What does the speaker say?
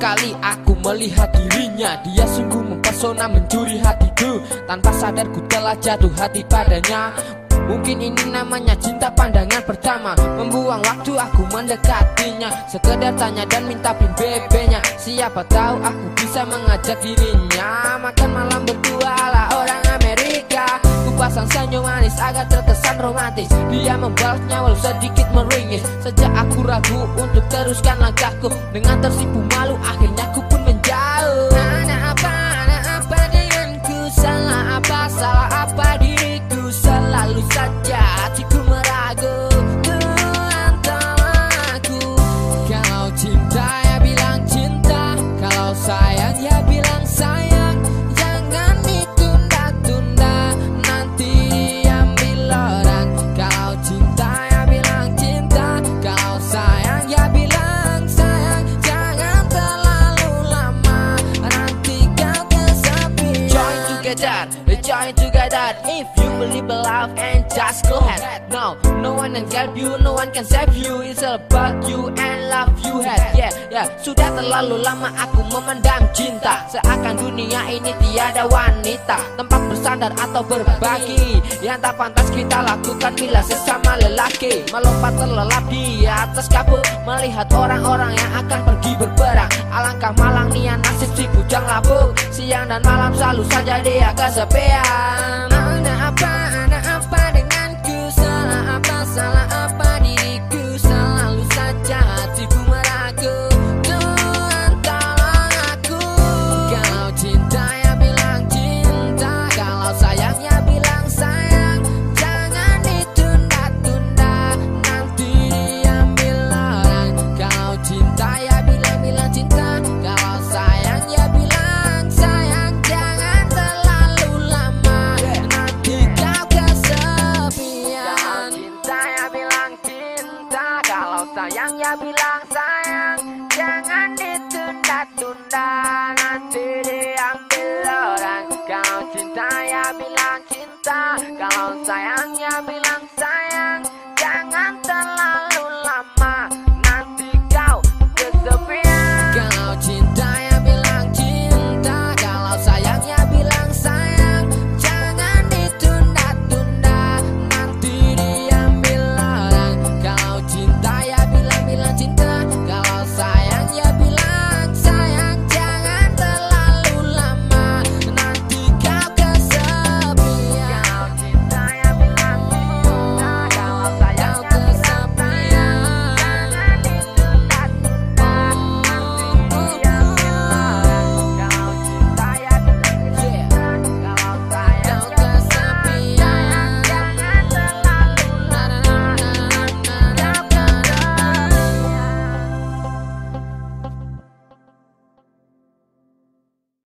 kali aku melihat dirinya Dia sungguh mempesona mencuri hatiku. Tanpa sadar ku telah jatuh hati padanya. Mungkin ini namanya cinta pandangan pertama. Membuang waktu aku mendekatinya. Sekedar tanya dan minta pin BB-nya Siapa tahu aku bisa mengajak dirinya. Makan malam berdua ala orang Amerika. Ku pasang agak terkesan romantis. Dia membalasnya walau sedikit meringis. Sejak aku ragu untuk teruskan langkahku Dengan tersipu malu akhirnya ku Together, join together. If you believe in love and just go ahead. No, no one can help you, no one can save you. It's all about you and love you had Yeah, yeah, sudah terlalu lama aku memendam cinta. Seakan dunia ini tiada wanita. Tempat bersandar atau berbagi Yang tak pantas kita lakukan bila sesama lelaki Melompat terlelap di atas kapuk Melihat orang-orang yang akan pergi berperang. Alangkah malangnya nasib si bujang lapuk Siang dan malam selalu saja dia kesepian. Ada apa bilang sayang Jangan ditunda-tunda. Nanti diambil orang. Kalau cinta ya bilang cinta. Kalau sayangnya bilang